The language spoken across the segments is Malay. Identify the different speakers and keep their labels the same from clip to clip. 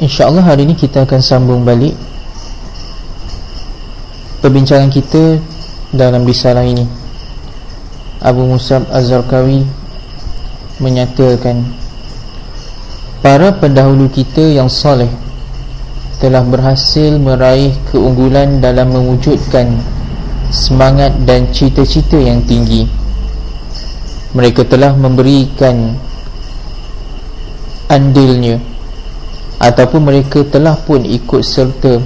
Speaker 1: InsyaAllah hari ini kita akan sambung balik Perbincangan kita dalam risalah ini Abu Musab Az-Zarqawi Menyatakan Para pendahulu kita yang saleh Telah berhasil meraih keunggulan dalam mewujudkan Semangat dan cita-cita yang tinggi. Mereka telah memberikan Andilnya ataupun mereka telah pun ikut serta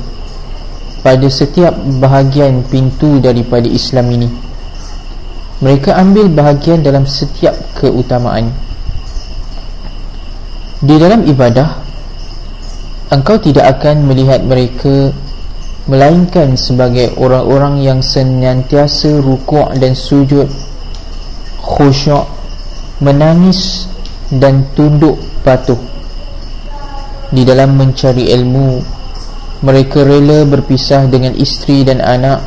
Speaker 1: pada setiap bahagian pintu daripada Islam ini. Mereka ambil bahagian dalam setiap keutamaan. Di dalam ibadah engkau tidak akan melihat mereka melainkan sebagai orang-orang yang senantiasa rukuk dan sujud khusyuk menangis dan tunduk patuh di dalam mencari ilmu. Mereka rela berpisah dengan isteri dan anak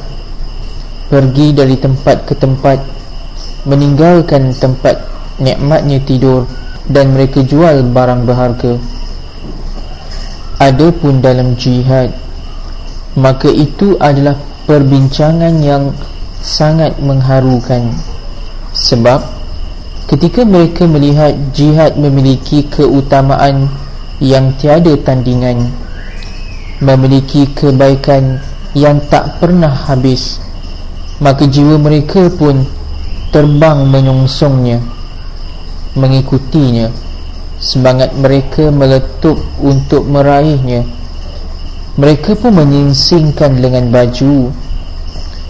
Speaker 1: pergi dari tempat ke tempat meninggalkan tempat nikmatnya tidur dan mereka jual barang berharga. Ada pun dalam jihad. Maka itu adalah perbincangan yang sangat mengharukan. Sebab ketika mereka melihat jihad memiliki keutamaan yang tiada tandingan memiliki kebaikan yang tak pernah habis maka jiwa mereka pun terbang menyongsongnya mengikutinya. Semangat mereka meletup untuk meraihnya. Mereka pun menyingsingkan dengan baju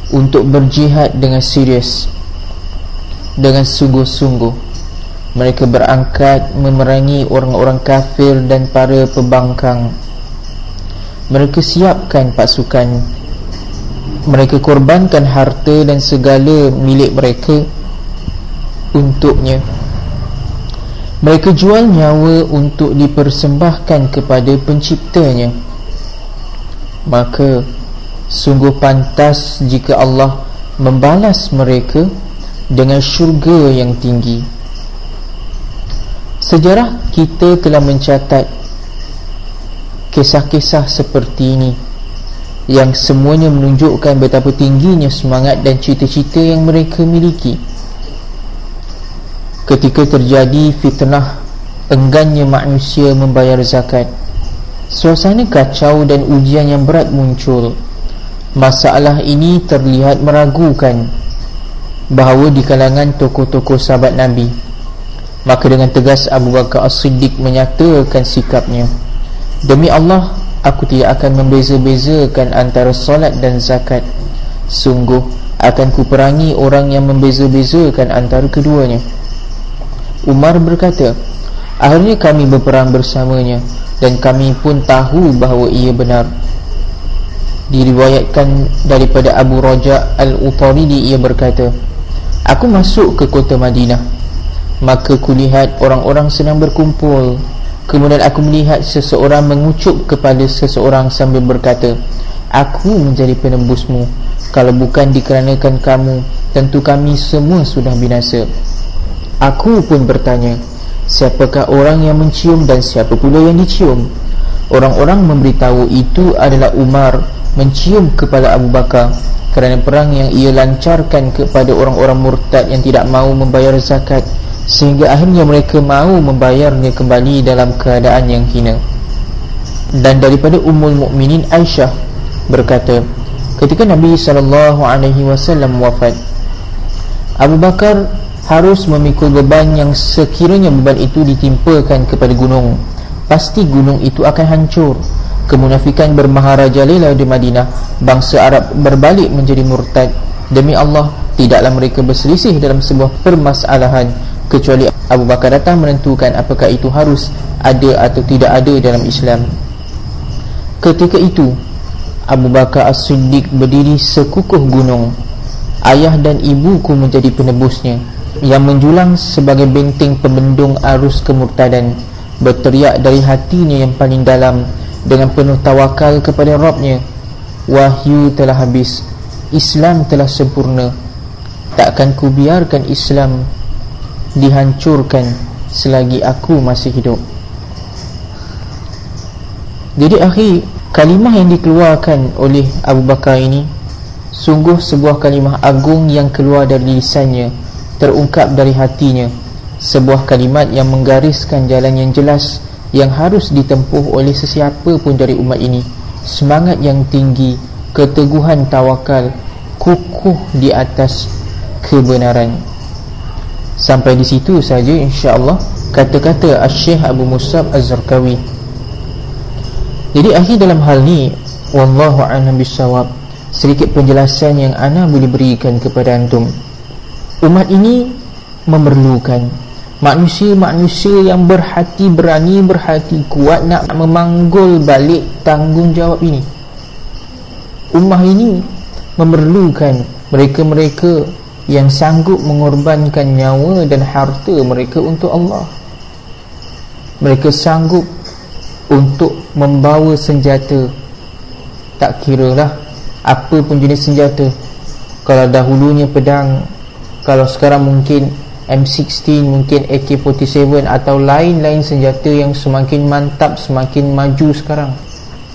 Speaker 1: untuk berjihad dengan serius dengan sungguh-sungguh mereka berangkat memerangi orang-orang kafir dan para pembangkang. Mereka siapkan pasukan. Mereka korbankan harta dan segala milik mereka Untuknya. Mereka jual nyawa untuk dipersembahkan kepada penciptanya. Maka Sungguh pantas jika Allah membalas mereka Dengan syurga yang tinggi Sejarah kita telah mencatat Kisah-kisah seperti ini Yang semuanya menunjukkan betapa tingginya semangat dan cita-cita yang mereka miliki. Ketika terjadi fitnah Enggannya manusia membayar zakat. Suasana kacau dan ujian yang berat muncul. Masalah ini terlihat meragukan Bahawa di kalangan tokoh-tokoh sahabat Nabi Maka dengan tegas Abu Bakar As-Siddiq menyatakan sikapnya. Demi Allah Aku tidak akan membeza-bezakan antara solat dan zakat. Sungguh akan kuperangi orang yang membeza-bezakan antara keduanya. Umar berkata Akhirnya kami berperang bersamanya Dan kami pun tahu bahawa ia benar. Diriwayatkan daripada Abu Raja Al-Utaridi Ia berkata Aku masuk ke kota Madinah Maka kulihat orang-orang sedang berkumpul. Kemudian aku melihat seseorang mengucup kepada seseorang sambil berkata Aku menjadi penembusmu. Kalau bukan dikarenakan kamu Tentu kami semua sudah binasa. Aku pun bertanya Siapakah orang yang mencium dan siapa pula yang dicium? Orang-orang memberitahu itu adalah Umar Mencium kepala Abu Bakar Kerana perang yang ia lancarkan kepada orang-orang murtad Yang tidak mahu membayar zakat Sehingga akhirnya mereka mahu membayarnya kembali dalam keadaan yang hina. Dan daripada Ummul Mukminin Aisyah berkata Ketika Nabi SAW wafat Abu Bakar harus memikul beban yang sekiranya beban itu ditimpakan kepada gunung. Pasti gunung itu akan hancur. Kemunafikan bermaharajalela di Madinah Bangsa Arab berbalik menjadi murtad. Demi Allah, tidaklah mereka berselisih dalam sebuah permasalahan kecuali Abu Bakar datang menentukan apakah itu harus ada atau tidak ada dalam Islam. Ketika itu Abu Bakar As-Siddiq berdiri sekukuh gunung. Ayah dan ibuku menjadi penebusnya yang menjulang sebagai benteng pembendung arus kemurtadan berteriak dari hatinya yang paling dalam dengan penuh tawakal kepada Rabbnya. Wahyu telah habis Islam telah sempurna. Takkan ku biarkan Islam dihancurkan selagi aku masih hidup. Jadi akhi kalimah yang dikeluarkan oleh Abu Bakar ini sungguh sebuah kalimah agung yang keluar dari lisannya terungkap dari hatinya. Sebuah kalimat yang menggariskan jalan yang jelas yang harus ditempuh oleh sesiapa pun dari umat ini. Semangat yang tinggi keteguhan tawakal kukuh di atas kebenaran sampai di situ saja insya-Allah kata-kata Asy-Syaikh Abu Musab Az-Zarqawi jadi akhir dalam hal ni wallahu a'lam bissawab sedikit penjelasan yang ana boleh berikan kepada antum umat ini memerlukan Manusia-manusia yang berhati berani, berhati kuat nak memanggul balik tanggungjawab ini. Ummah ini memerlukan mereka-mereka yang sanggup mengorbankan nyawa dan harta mereka untuk Allah. Mereka sanggup untuk membawa senjata. Tak kira lah apa pun jenis senjata. Kalau dahulunya pedang, kalau sekarang mungkin M16 mungkin AK-47 atau lain-lain senjata yang semakin mantap semakin maju sekarang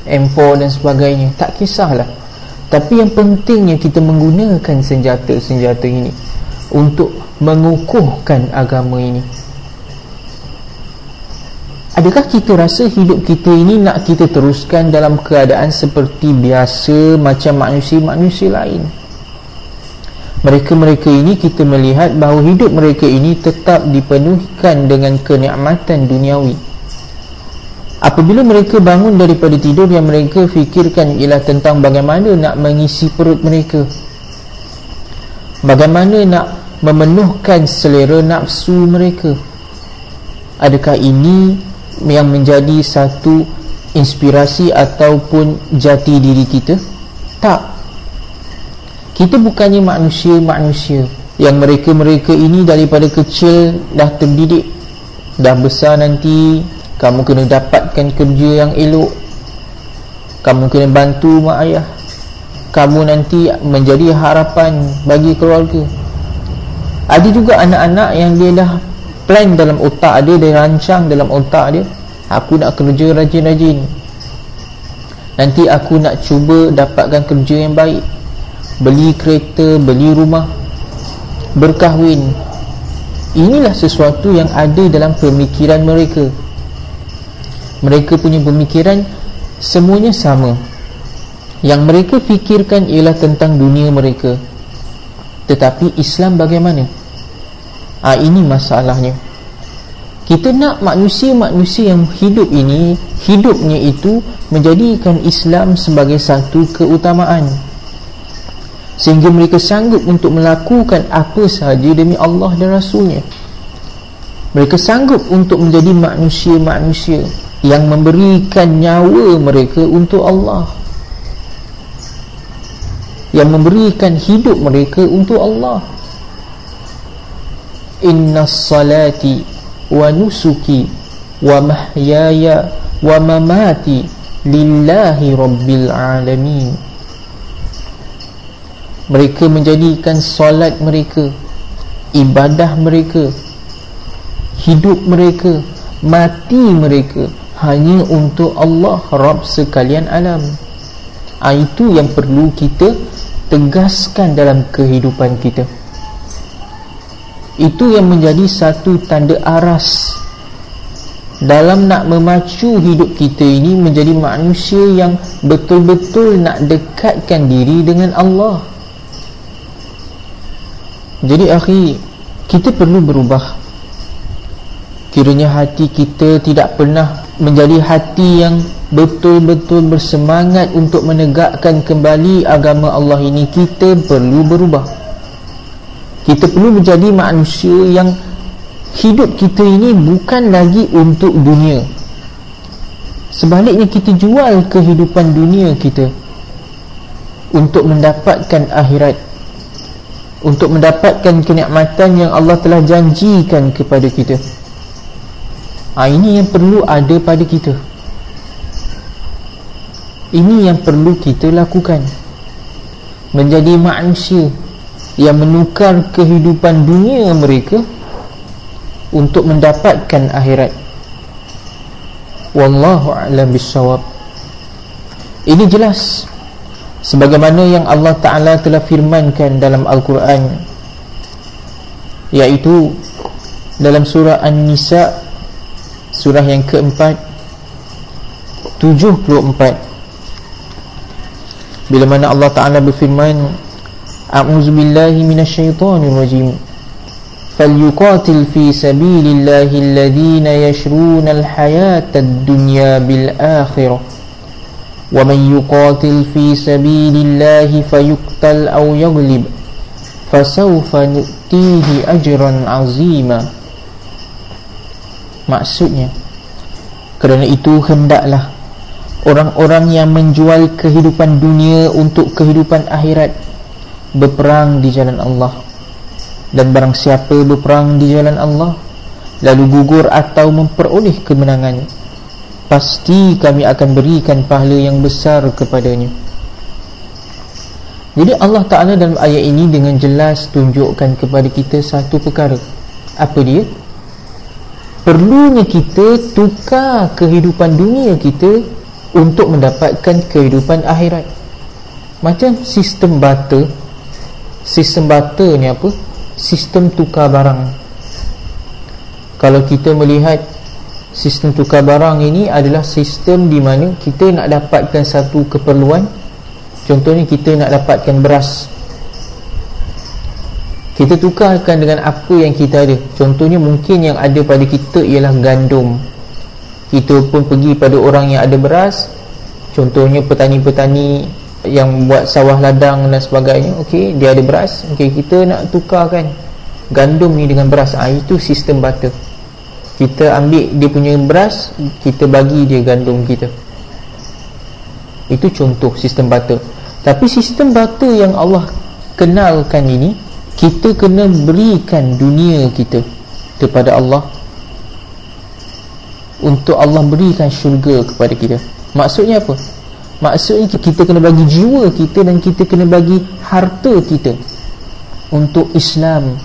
Speaker 1: M4 dan sebagainya tak kisahlah tapi yang pentingnya kita menggunakan senjata-senjata ini untuk mengukuhkan agama ini. Adakah kita rasa hidup kita ini nak kita teruskan dalam keadaan seperti biasa macam manusia-manusia lain? Mereka-mereka ini kita melihat bahawa hidup mereka ini tetap dipenuhkan dengan kenikmatan duniawi apabila mereka bangun daripada tidur yang mereka fikirkan ialah tentang bagaimana nak mengisi perut mereka. Bagaimana nak memenuhkan selera nafsu mereka. Adakah ini yang menjadi satu inspirasi ataupun jati diri kita? Tak. Kita bukannya manusia-manusia. Yang mereka-mereka ini daripada kecil dah terdidik dah besar nanti kamu kena dapatkan kerja yang elok. Kamu kena bantu mak ayah. Kamu nanti menjadi harapan bagi keluarga. Ada juga anak-anak yang dia dah plan dalam otak dia dia rancang dalam otak dia aku nak kerja rajin-rajin. Nanti aku nak cuba dapatkan kerja yang baik. Beli kereta, beli rumah, berkahwin. Inilah sesuatu yang ada dalam pemikiran mereka. Mereka punya pemikiran semuanya sama. Yang mereka fikirkan ialah tentang dunia mereka. Tetapi Islam bagaimana? Ah ini masalahnya. Kita nak manusia-manusia yang hidup ini hidupnya itu menjadikan Islam sebagai satu keutamaan sehingga mereka sanggup untuk melakukan apa sahaja demi Allah dan Rasulnya mereka sanggup untuk menjadi manusia-manusia yang memberikan nyawa mereka untuk Allah. Yang memberikan hidup mereka untuk Allah. Inna salati wa nusuki wa mahyaya wa mamati lillahi rabbil alamin. Mereka menjadikan solat mereka ibadah mereka hidup mereka mati mereka hanya untuk Allah Rabb sekalian alam. Ha, itu yang perlu kita tegaskan dalam kehidupan kita. Itu yang menjadi satu tanda aras dalam nak memacu hidup kita ini menjadi manusia yang betul-betul nak dekatkan diri dengan Allah. Jadi akhi Kita perlu berubah. Kiranya hati kita tidak pernah Menjadi hati yang Betul-betul bersemangat Untuk menegakkan kembali agama Allah ini Kita perlu berubah Kita perlu menjadi manusia yang Hidup kita ini bukan lagi untuk dunia Sebaliknya kita jual kehidupan dunia kita Untuk mendapatkan akhirat untuk mendapatkan kenikmatan yang Allah telah janjikan kepada kita. Ha, ini yang perlu ada pada kita. Ini yang perlu kita lakukan. Menjadi manusia yang menukar kehidupan dunia mereka untuk mendapatkan akhirat. Wallahu a'lam bissawab. ini jelas sebagaimana yang Allah Ta'ala telah firmankan dalam Al-Quran iaitu dalam surah An-Nisa surah yang keempat 74 bila mana Allah Ta'ala berfirman A'udzu billahi minasyaitonir rajim فليقاتل في سبيل الله الذين يشرون الحياة الدنيا بالآخرة ومن يقاتل في سبيل الله فيقتل أو يغلب فسوف نؤتيه أجرا عظيما maksudnya kerana itu hendaklah orang-orang yang menjual kehidupan dunia untuk kehidupan akhirat berperang di jalan Allah. Dan barang siapa berperang di jalan Allah lalu gugur atau memperoleh kemenangan pasti kami akan berikan pahala yang besar kepadanya. Jadi Allah Ta'ala dalam ayat ini dengan jelas tunjukkan kepada kita satu perkara. Apa dia? Perlunya kita tukar kehidupan dunia kita untuk mendapatkan kehidupan akhirat. Macam sistem bata. Sistem bata ni apa? sistem tukar barang. Kalau kita melihat sistem tukar barang ini adalah sistem di mana kita nak dapatkan satu keperluan. Contohnya kita nak dapatkan beras kita tukarkan dengan apa yang kita ada. Contohnya mungkin yang ada pada kita ialah gandum. Kita pun pergi pada orang yang ada beras. Contohnya petani-petani yang buat sawah ladang dan sebagainya. Okey dia ada beras. Okey kita nak tukarkan gandum ni dengan beras. Ah itu sistem barter kita ambil dia punya beras kita bagi dia gandum kita. Itu contoh sistem barter tapi sistem barter yang Allah kenalkan ini kita kena berikan dunia kita kepada Allah. Untuk Allah berikan syurga kepada kita. Maksudnya apa? Maksudnya kita kena bagi jiwa kita dan kita kena bagi harta kita untuk Islam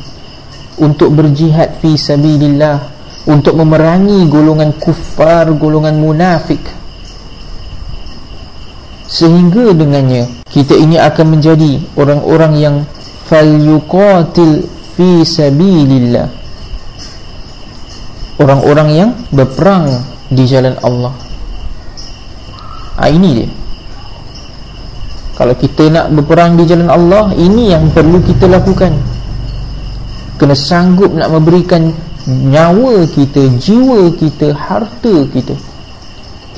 Speaker 1: untuk berjihad fi sabilillah untuk memerangi golongan kufar, golongan munafik. Sehingga dengannya kita ini akan menjadi orang-orang yang falyuqatil fi sabilillah. Orang-orang yang berperang di jalan Allah. Ha, ini dia. Kalau kita nak berperang di jalan Allah ini yang perlu kita lakukan. Kena sanggup nak memberikan nyawa kita, jiwa kita, harta kita.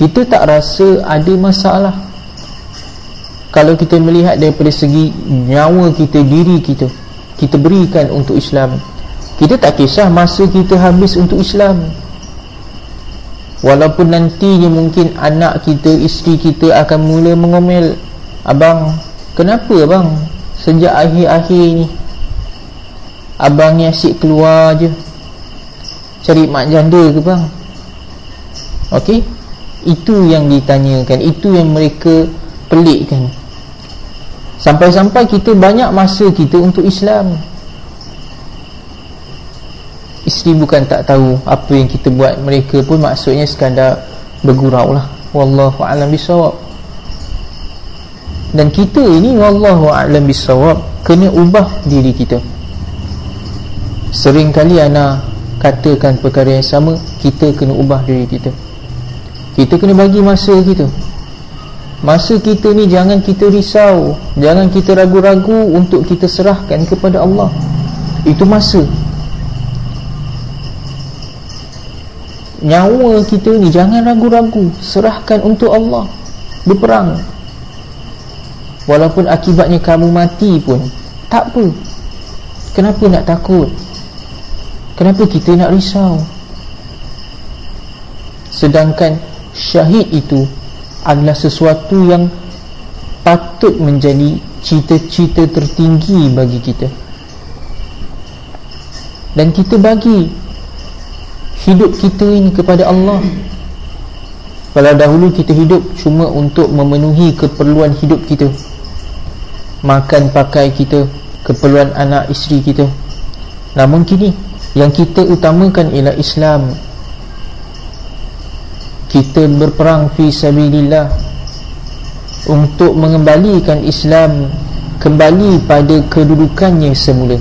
Speaker 1: Kita tak rasa ada masalah kalau kita melihat daripada segi nyawa kita, diri kita kita berikan untuk Islam kita tak kisah masa kita habis untuk Islam. Walaupun nantinya mungkin anak kita, isteri kita akan mula mengomel abang, kenapa abang? Sejak akhir-akhir ni abang ni asyik keluar je. Cari mak janda ke bang? Okey, itu yang ditanyakan itu yang mereka pelikkan sampai-sampai kita banyak masa kita untuk Islam. Isteri bukan tak tahu apa yang kita buat. Mereka pun maksudnya sekadar bergurau lah. Wallahu alam bisawab dan kita ini wallahu alam bisawab kena ubah diri kita. Sering kali anak katakan perkara yang sama kita kena ubah diri kita. Kita kena bagi masa kita masa kita ni jangan kita risau jangan kita ragu-ragu untuk kita serahkan kepada Allah. Itu masa. Nyawa kita ni jangan ragu-ragu serahkan untuk Allah. Berperang. Walaupun akibatnya kamu mati pun tak apa. Kenapa nak takut? Kenapa kita nak risau? Sedangkan syahid itu Adalah sesuatu yang Patut menjadi Cita-cita tertinggi bagi kita. Dan kita bagi Hidup kita ini kepada Allah. Kalau dahulu kita hidup Cuma untuk memenuhi keperluan hidup kita. Makan pakai kita Keperluan anak isteri kita. Namun kini yang kita utamakan ialah Islam kita berperang fi sabilillah untuk mengembalikan Islam kembali pada kedudukannya semula.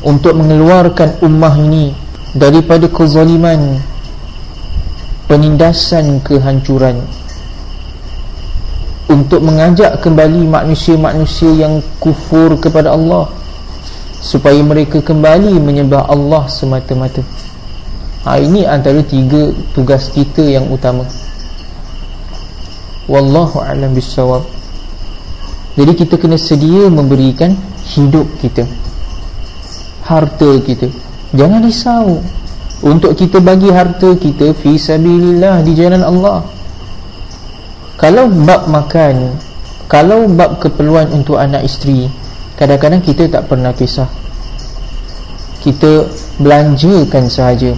Speaker 1: Untuk mengeluarkan ummah ini daripada kezaliman penindasan kehancuran. Untuk mengajak kembali manusia-manusia yang kufur kepada Allah supaya mereka kembali menyembah Allah semata-mata ha, ini antara tiga tugas kita yang utama. Wallahu alam bisawab jadi kita kena sedia memberikan hidup kita harta kita. Jangan risau. Untuk kita bagi harta kita fi sabilillah di jalan Allah. Kalau bab makan kalau bab keperluan untuk anak isteri kadang-kadang kita tak pernah kisah. Kita belanjakan sahaja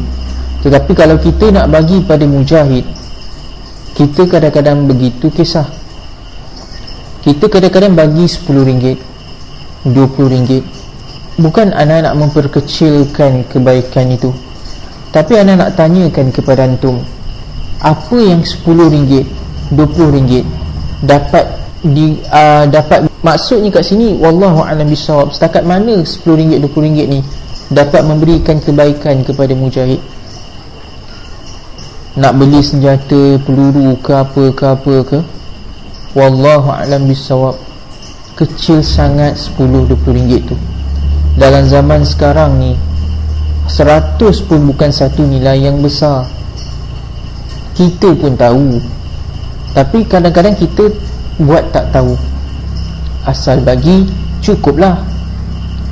Speaker 1: tetapi kalau kita nak bagi pada mujahid kita kadang-kadang begitu kisah. Kita kadang-kadang bagi RM10 RM20 bukan anak nak memperkecilkan kebaikan itu. Tapi anak nak tanyakan kepada antum apa yang RM10 RM20 dapat di uh, dapat maksudnya kat sini? Wallahu alam bisawab setakat mana RM10 RM20 ni dapat memberikan kebaikan kepada mujahid nak beli senjata peluru ke apa ke apa ke wallahu alam bisawab kecil sangat 10 20 ringgit tu. Dalam zaman sekarang ni 100 pun bukan satu nilai yang besar. Kita pun tahu. Tapi kadang-kadang kita buat tak tahu. Asal bagi cukuplah.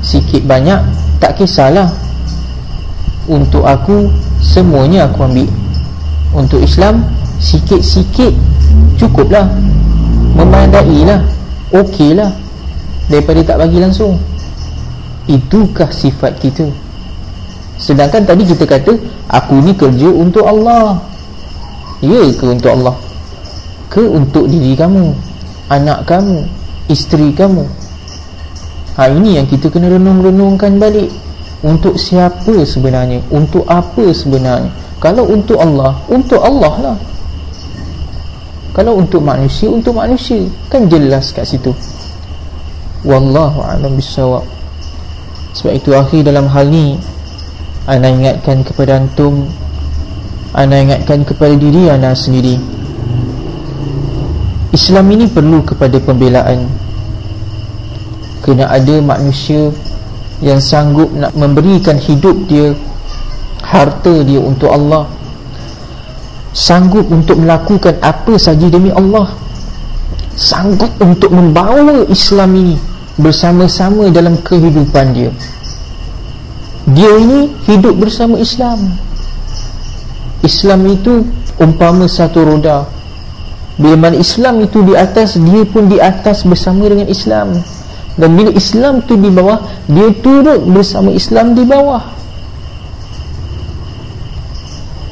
Speaker 1: Sikit banyak tak kisahlah. Untuk aku semuanya aku ambil Untuk Islam sikit-sikit cukuplah. Memandailah Okeylah. Daripada tak bagi langsung. Itukah sifat kita? Sedangkan tadi kita kata Aku ni kerja untuk Allah. Ya ke untuk Allah? Ke untuk diri kamu anak kamu isteri kamu? Ha, ini yang kita kena renung-renungkan balik. Untuk siapa sebenarnya? Untuk apa sebenarnya kalau untuk Allah untuk Allah lah. Kalau untuk manusia untuk manusia. Kan jelas kat situ. Wallahu alam bisawab sebab itu akhir dalam hal ni ana ingatkan kepada antum ana ingatkan kepada diri ana sendiri. Islam ini perlu kepada pembelaan. Kena ada manusia Yang sanggup nak memberikan hidup dia Harta dia untuk Allah. Sanggup untuk melakukan apa saja demi Allah. Sanggup untuk membawa Islam ini Bersama-sama dalam kehidupan dia. Dia ini hidup bersama Islam. Islam itu umpama satu roda. Bila mana Islam itu di atas Dia pun di atas bersama dengan Islam. Dan bila Islam itu di bawah Dia turut bersama Islam di bawah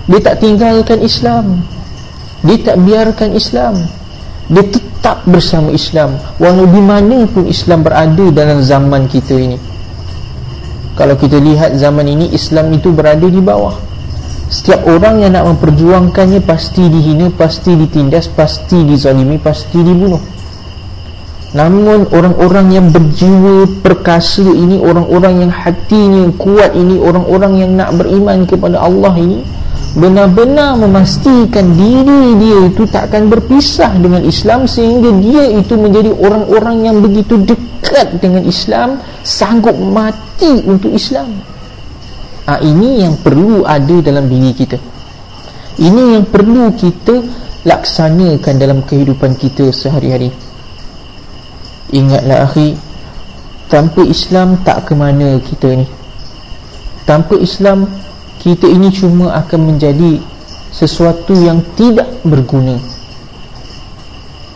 Speaker 1: Dia tak tinggalkan Islam. Dia tak biarkan Islam. Dia tetap bersama Islam. Walau di mana pun Islam berada dalam zaman kita ini. Kalau kita lihat zaman ini Islam itu berada di bawah. Setiap orang yang nak memperjuangkannya Pasti dihina, pasti ditindas Pasti dizalimi, pasti dibunuh. Namun orang-orang yang berjiwa perkasa ini Orang-orang yang hatinya kuat ini Orang-orang yang nak beriman kepada Allah ini Benar-benar memastikan diri dia itu takkan berpisah dengan Islam Sehingga dia itu menjadi orang-orang yang begitu dekat dengan Islam Sanggup mati untuk Islam. Ha, Ini yang perlu ada dalam diri kita. Ini yang perlu kita laksanakan dalam kehidupan kita sehari-hari. Ingatlah akhi Tanpa Islam tak ke mana kita ni. Tanpa Islam Kita ini cuma akan menjadi Sesuatu yang tidak berguna.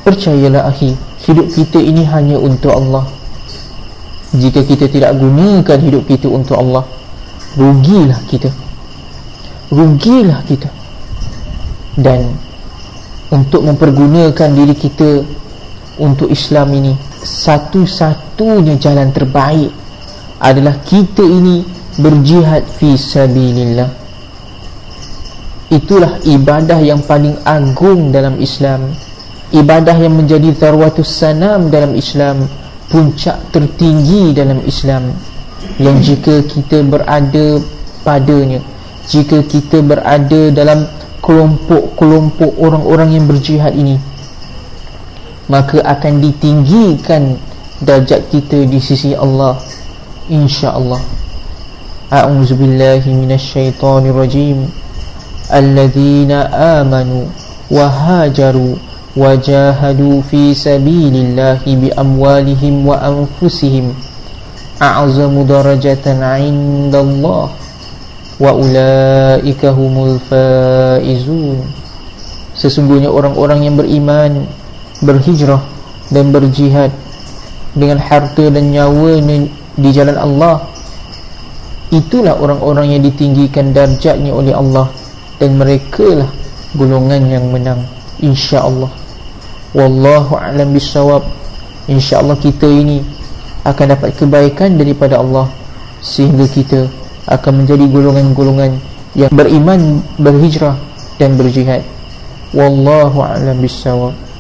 Speaker 1: Percayalah akhi Hidup kita ini hanya untuk Allah. Jika kita tidak gunakan hidup kita untuk Allah rugilah kita. Rugilah kita. Dan untuk mempergunakan diri kita untuk Islam ini satu-satunya jalan terbaik adalah kita ini berjihad fi sabilillah. Itulah ibadah yang paling agung dalam Islam. Ibadah yang menjadi zarwatus sanam dalam Islam puncak tertinggi dalam Islam. Yang jika kita berada padanya jika kita berada dalam kelompok-kelompok orang-orang yang berjihad ini maka akan ditinggikan darjat kita di sisi Allah insya-Allah a'udzu billahi minasyaitonir rajim alladzina amanu wa hajaru وجاهدوا في سبيل الله بأموالهم وأنفسهم أعظم درجة عند الله وأولئك هم الفائزون Sesungguhnya orang-orang yang beriman Berhijrah Dan berjihad Dengan harta dan nyawa Di jalan Allah Itulah orang-orang yang ditinggikan darjatnya oleh Allah Dan mereka lah Golongan yang menang InsyaAllah. Wallahu a'lam bisawab InsyaAllah kita ini Akan dapat kebaikan daripada Allah Sehingga kita Akan menjadi golongan-golongan Yang beriman, berhijrah Dan berjihad. Wallahu a'lam bisawab